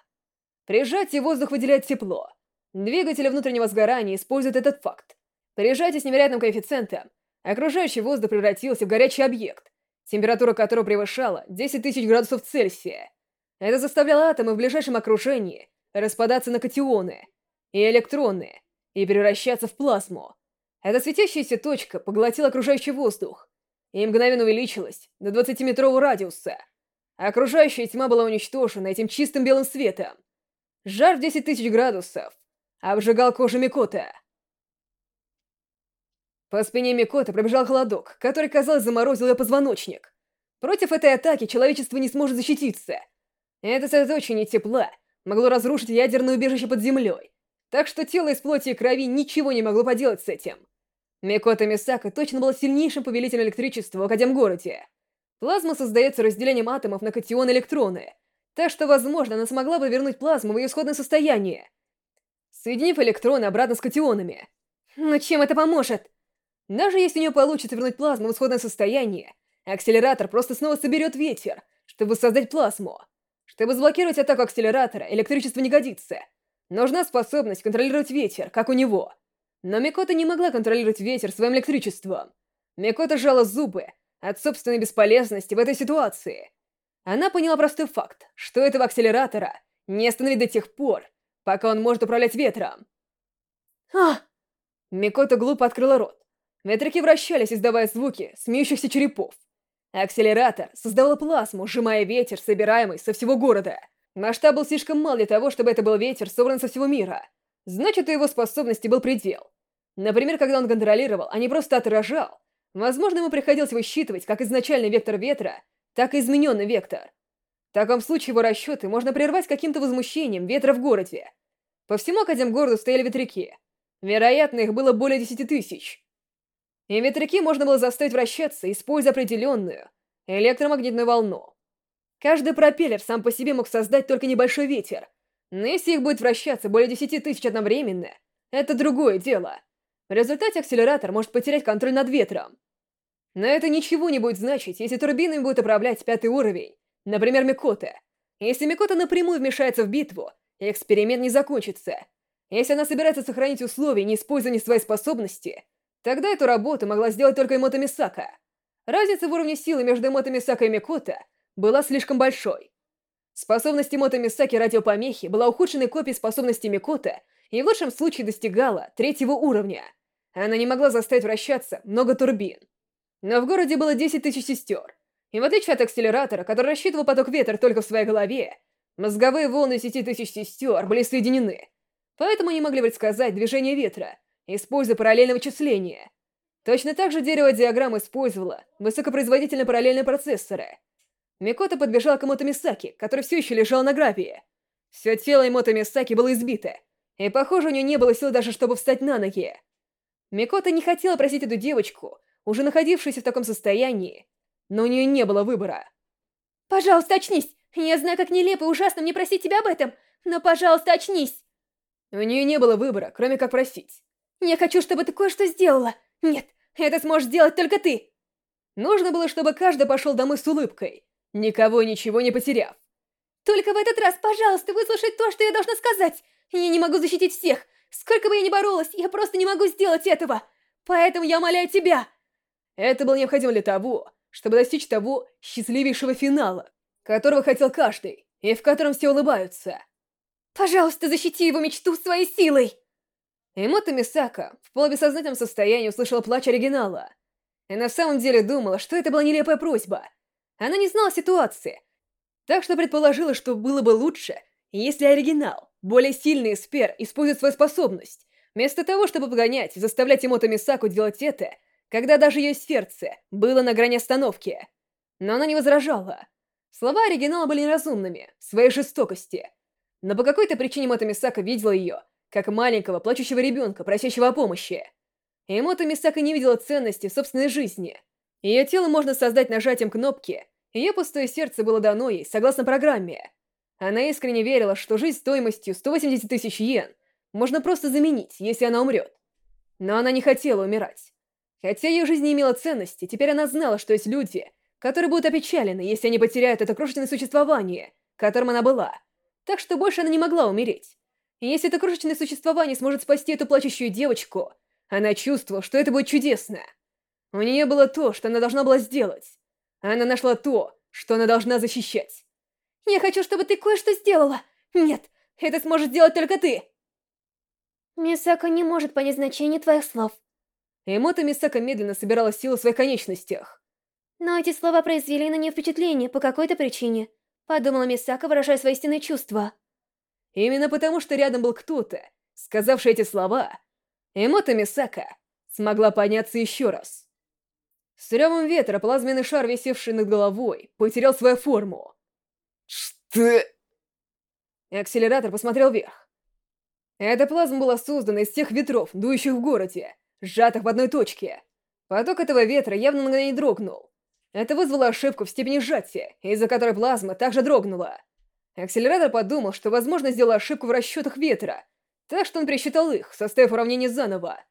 При сжатии воздух выделяет тепло. Двигатели внутреннего сгорания используют этот факт. При сжатии с невероятным коэффициентом окружающий воздух превратился в горячий объект, температура которого превышала 10 тысяч градусов Цельсия. Это заставляло атомы в ближайшем окружении распадаться на катионы, и электроны, и превращаться в плазму. Эта светящаяся точка поглотила окружающий воздух и мгновенно увеличилась до 20-метрового радиуса. окружающая тьма была уничтожена этим чистым белым светом. Жар в 10 тысяч градусов обжигал кожу Микота. По спине Микота пробежал холодок, который, казалось, заморозил ее позвоночник. Против этой атаки человечество не сможет защититься. Это сосредоточение тепла могло разрушить ядерное убежище под землей, так что тело из плоти и крови ничего не могло поделать с этим. Микота Мисака точно была сильнейшим повелителем электричества в Академгороде. Плазма создается разделением атомов на катионы и электроны, так что, возможно, она смогла бы вернуть плазму в ее исходное состояние, соединив электроны обратно с катионами. Но чем это поможет? Даже если у нее получится вернуть плазму в исходное состояние, акселератор просто снова соберет ветер, чтобы создать плазму. Чтобы заблокировать атаку акселератора, электричество не годится — Нужна способность контролировать ветер, как у него. Но Микота не могла контролировать ветер своим электричеством. Микота сжала зубы от собственной бесполезности в этой ситуации. Она поняла простой факт, что этого акселератора не остановить до тех пор, пока он может управлять ветром. А! Микота глупо открыла рот. Ветряки вращались, издавая звуки смеющихся черепов. Акселератор создавал плазму, сжимая ветер, собираемый со всего города. Масштаб был слишком мал для того, чтобы это был ветер, собран со всего мира. Значит, у его способности был предел. Например, когда он контролировал, а не просто отражал, возможно, ему приходилось высчитывать как изначальный вектор ветра, так и измененный вектор. В таком случае его расчеты можно прервать каким-то возмущением ветра в городе. По всему Академгороду стояли ветряки. Вероятно, их было более десяти тысяч. И ветряки можно было заставить вращаться, используя определенную электромагнитную волну. Каждый пропеллер сам по себе мог создать только небольшой ветер, но если их будет вращаться более десяти тысяч одновременно, это другое дело. В результате акселератор может потерять контроль над ветром. Но это ничего не будет значить, если турбинами будет управлять пятый уровень, например, Микота. Если Микота напрямую вмешается в битву, эксперимент не закончится. Если она собирается сохранить условия неиспользования своей способности, Тогда эту работу могла сделать только Эмота Мисака. Разница в уровне силы между Эмота Мисака и Микота была слишком большой. Способность Эмота Мисаки радиопомехи была ухудшенной копией способности Микота и в лучшем случае достигала третьего уровня. Она не могла заставить вращаться много турбин. Но в городе было 10 тысяч сестер. И в отличие от акселератора, который рассчитывал поток ветра только в своей голове, мозговые волны 10 тысяч сестер были соединены. Поэтому они могли предсказать движение ветра, используя параллельное вычисление. Точно так же дерево диаграмм использовало высокопроизводительные параллельные процессоры. Микота подбежал к Эмото Мисаки, который все еще лежал на гравии. Все тело Эмото Мисаки было избито, и, похоже, у нее не было сил даже, чтобы встать на ноги. Микота не хотела просить эту девочку, уже находившуюся в таком состоянии, но у нее не было выбора. «Пожалуйста, очнись! Я знаю, как нелепо и ужасно мне просить тебя об этом, но, пожалуйста, очнись!» У нее не было выбора, кроме как просить. Я хочу, чтобы ты кое-что сделала. Нет, это сможешь сделать только ты. Нужно было, чтобы каждый пошел домой с улыбкой, никого ничего не потеряв. Только в этот раз, пожалуйста, выслушай то, что я должна сказать. Я не могу защитить всех. Сколько бы я ни боролась, я просто не могу сделать этого. Поэтому я умоляю тебя. Это было необходимо для того, чтобы достичь того счастливейшего финала, которого хотел каждый, и в котором все улыбаются. Пожалуйста, защити его мечту своей силой. Эмото Мисака в полубессознательном состоянии услышала плач оригинала. И на самом деле думала, что это была нелепая просьба. Она не знала ситуации, так что предположила, что было бы лучше, если оригинал, более сильный эспер, использует свою способность, вместо того, чтобы погонять и заставлять Эмото Мисаку делать это, когда даже ее сердце было на грани остановки. Но она не возражала. Слова оригинала были неразумными, в своей жестокости. Но по какой-то причине Мото Мисака видела ее как маленького плачущего ребенка, просящего о помощи. Эмото Мисака не видела ценности в собственной жизни. Ее тело можно создать нажатием кнопки, ее пустое сердце было дано ей, согласно программе. Она искренне верила, что жизнь стоимостью 180 тысяч йен можно просто заменить, если она умрет. Но она не хотела умирать. Хотя ее жизнь не имела ценности, теперь она знала, что есть люди, которые будут опечалены, если они потеряют это крошечное существование, которым она была. Так что больше она не могла умереть. И если это крошечное существование сможет спасти эту плачущую девочку, она чувствовала, что это будет чудесно. У нее было то, что она должна была сделать. Она нашла то, что она должна защищать. «Я хочу, чтобы ты кое-что сделала! Нет, это сможешь сделать только ты!» Мисака не может понять значение твоих слов. Эмото Мисака медленно собирала силы в своих конечностях. Но эти слова произвели на нее впечатление по какой-то причине. Подумала Мисака, выражая свои истинные чувства. Именно потому, что рядом был кто-то, сказавший эти слова, Эмото Мисака смогла подняться еще раз. С ревом ветра плазменный шар, висевший над головой, потерял свою форму. Что? Акселератор посмотрел вверх. Эта плазма была создана из тех ветров, дующих в городе, сжатых в одной точке. Поток этого ветра явно на мгновение дрогнул. Это вызвало ошибку в степени сжатия, из-за которой плазма также дрогнула. Акселератор подумал, что, возможно, сделал ошибку в расчетах ветра, так что он пересчитал их, составив уравнение заново.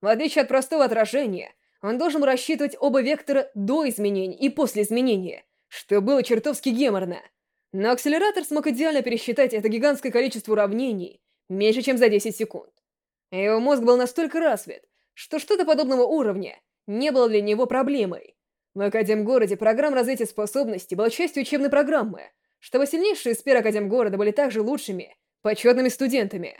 В отличие от простого отражения, он должен рассчитывать оба вектора до изменений и после изменения, что было чертовски геморно. Но акселератор смог идеально пересчитать это гигантское количество уравнений меньше, чем за 10 секунд. Его мозг был настолько развит, что что-то подобного уровня не было для него проблемой. В Академгороде программа развития способностей была частью учебной программы, чтобы сильнейшие из Академгорода были также лучшими, почетными студентами.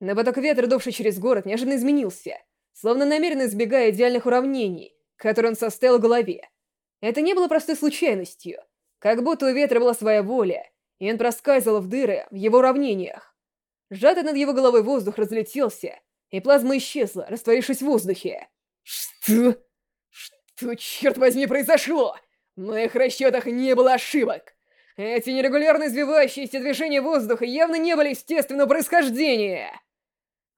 Но поток ветра, дувший через город, неожиданно изменился, словно намеренно избегая идеальных уравнений, которые он составил в голове. Это не было простой случайностью, как будто у ветра была своя воля, и он проскальзывал в дыры в его уравнениях. Сжатый над его головой воздух разлетелся, и плазма исчезла, растворившись в воздухе. Что? Что, черт возьми, произошло? В моих расчетах не было ошибок. Эти нерегулярно извивающиеся движения воздуха явно не были естественного происхождения.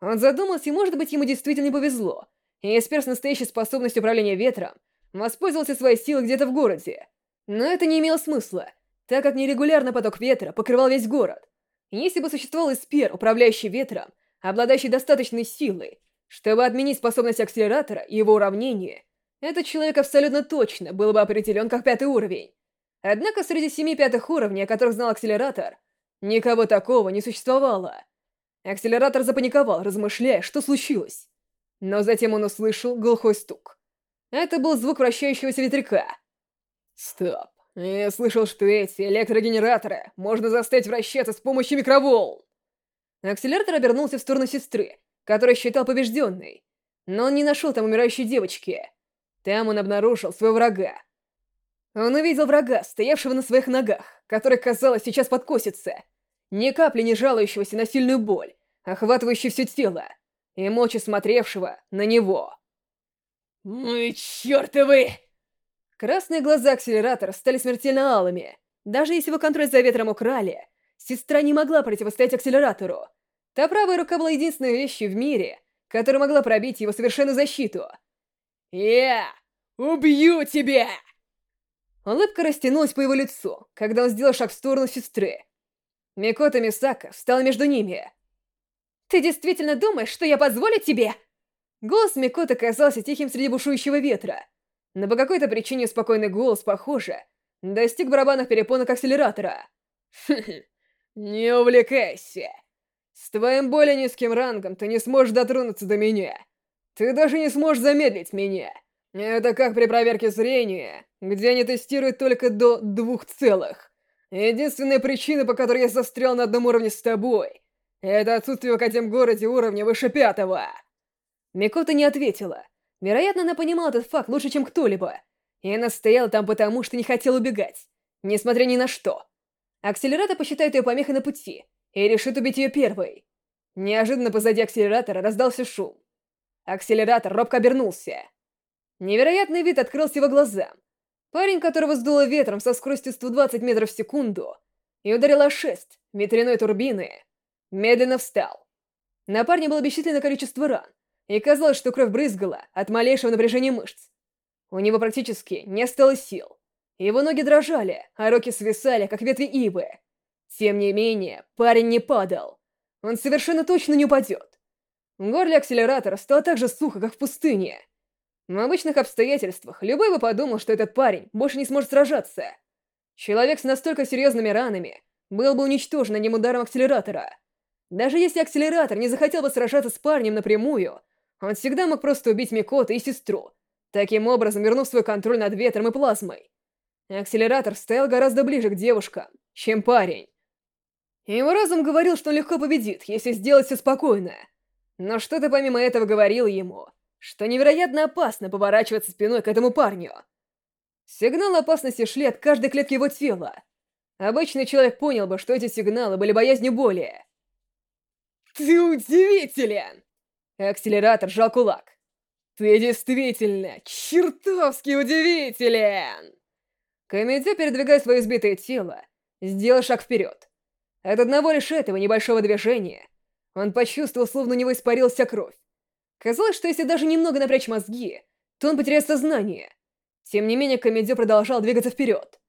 Он задумался, и, может быть, ему действительно повезло. И Эсперс настоящей способностью управления ветром воспользовался своей силой где-то в городе. Но это не имело смысла, так как нерегулярный поток ветра покрывал весь город. Если бы существовал Эспер, управляющий ветром, обладающий достаточной силой, чтобы отменить способность акселератора и его уравнение, этот человек абсолютно точно был бы определен как пятый уровень. Однако среди семи пятых уровней, о которых знал акселератор, никого такого не существовало. Акселератор запаниковал, размышляя, что случилось. Но затем он услышал глухой стук. Это был звук вращающегося ветряка. Стоп. Я слышал, что эти электрогенераторы можно заставить вращаться с помощью микроволн. Акселератор обернулся в сторону сестры, которую считал побежденной. Но он не нашел там умирающей девочки. Там он обнаружил своего врага. Он увидел врага, стоявшего на своих ногах, который, казалось, сейчас подкосится. Ни капли не жалующегося на сильную боль, охватывающую все тело, и молча смотревшего на него. «Ну чертовы!» Красные глаза акселератора стали смертельно алыми. Даже если его контроль за ветром украли, сестра не могла противостоять акселератору. Та правая рука была единственной вещью в мире, которая могла пробить его совершенную защиту. «Я убью тебя!» Улыбка растянулась по его лицу, когда он сделал шаг в сторону сестры. Микота Мисака встала между ними. «Ты действительно думаешь, что я позволю тебе?» Голос Микота казался тихим среди бушующего ветра. Но по какой-то причине спокойный голос, похоже, достиг барабанных перепонок акселератора. не увлекайся. С твоим более низким рангом ты не сможешь дотронуться до меня. Ты даже не сможешь замедлить меня. Это как при проверке зрения, где они тестируют только до двух целых. Единственная причина, по которой я застрял на одном уровне с тобой, это отсутствие в Академгороде уровня выше пятого. Микота не ответила. Вероятно, она понимала этот факт лучше, чем кто-либо. И она стояла там потому, что не хотела убегать, несмотря ни на что. Акселератор посчитает ее помехой на пути и решит убить ее первой. Неожиданно позади акселератора раздался шум. Акселератор робко обернулся. Невероятный вид открылся его глазам. Парень, которого сдуло ветром со скоростью 120 метров в секунду и ударил о шест ветряной турбины, медленно встал. На парне было бесчисленное количество ран, и казалось, что кровь брызгала от малейшего напряжения мышц. У него практически не осталось сил. Его ноги дрожали, а руки свисали, как ветви ивы. Тем не менее, парень не падал. Он совершенно точно не упадет. В горле акселератора стало так же сухо, как в пустыне. В обычных обстоятельствах любой бы подумал, что этот парень больше не сможет сражаться. Человек с настолько серьезными ранами был бы уничтожен одним ударом акселератора. Даже если акселератор не захотел бы сражаться с парнем напрямую, он всегда мог просто убить Микота и сестру, таким образом вернув свой контроль над ветром и плазмой. Акселератор стоял гораздо ближе к девушкам, чем парень. Его разум говорил, что он легко победит, если сделать все спокойно. Но что-то помимо этого говорило ему, что невероятно опасно поворачиваться спиной к этому парню. Сигналы опасности шли от каждой клетки его тела. Обычный человек понял бы, что эти сигналы были боязнью боли. «Ты удивителен!» Акселератор сжал кулак. «Ты действительно чертовски удивителен!» Комедзе, передвигая свое избитое тело, сделал шаг вперед. От одного лишь этого небольшого движения он почувствовал, словно у него испарилась кровь. Казалось, что если даже немного напрячь мозги, то он потеряет сознание. Тем не менее, Комедио продолжал двигаться вперед.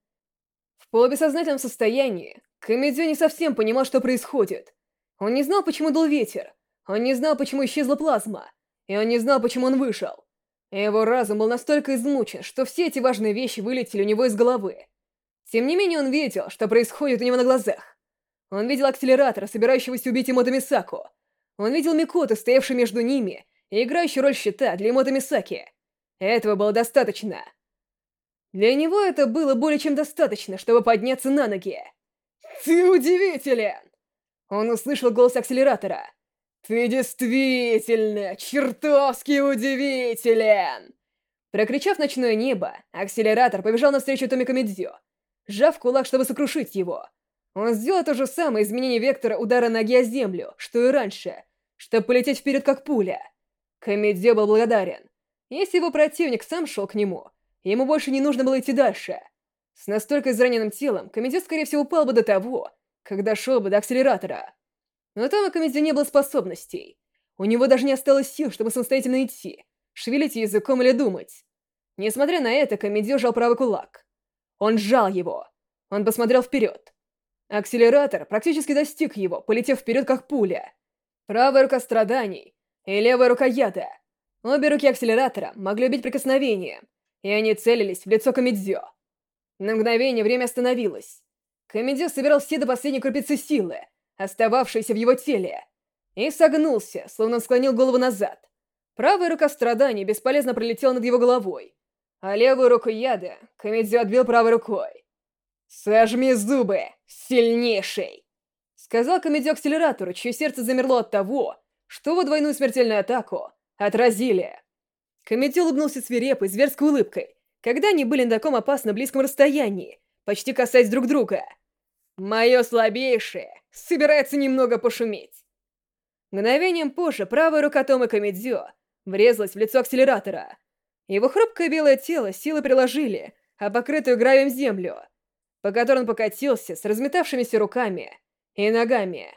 В полубессознательном состоянии Комедио не совсем понимал, что происходит. Он не знал, почему дул ветер, он не знал, почему исчезла плазма, и он не знал, почему он вышел. Его разум был настолько измучен, что все эти важные вещи вылетели у него из головы. Тем не менее, он видел, что происходит у него на глазах. Он видел акселератора, собирающегося убить Эмото Мисаку, Он видел Микоту, стоявший между ними, и играющий роль щита для Мото Мисаки. Этого было достаточно. Для него это было более чем достаточно, чтобы подняться на ноги. «Ты удивителен!» Он услышал голос акселератора. «Ты действительно чертовски удивителен!» Прокричав ночное небо, акселератор побежал навстречу Томико Медзё, сжав кулак, чтобы сокрушить его. Он сделал то же самое изменение вектора удара ноги о землю, что и раньше, чтобы полететь вперед как пуля. Комедзё был благодарен. Если его противник сам шел к нему, ему больше не нужно было идти дальше. С настолько израненным телом Комедзё, скорее всего, упал бы до того, когда шел бы до акселератора. Но там у Комедзё не было способностей. У него даже не осталось сил, чтобы самостоятельно идти, шевелить языком или думать. Несмотря на это, Комедзё жал правый кулак. Он сжал его. Он посмотрел вперед. Акселератор практически достиг его, полетев вперед как пуля. Правая рука страданий и левая рука яда. Обе руки акселератора могли убить прикосновением, и они целились в лицо Камидзё. На мгновение время остановилось. Камидзё собирал все до последней крупицы силы, остававшиеся в его теле, и согнулся, словно склонил голову назад. Правая рука страданий бесполезно пролетела над его головой, а левую руку яда Камидзё отбил правой рукой. «Сожми зубы, сильнейший!» Сказал Камидзё Акселератору, чье сердце замерло от того, что его двойную смертельную атаку отразили. Камедзё улыбнулся свирепой, зверской улыбкой, когда они были на таком опасно близком расстоянии, почти касаясь друг друга. «Мое слабейшее собирается немного пошуметь». Мгновением позже правая рука Тома Камедзё врезалась в лицо акселератора. Его хрупкое белое тело силы приложили, а покрытую гравием землю, по которой он покатился с разметавшимися руками и ногами.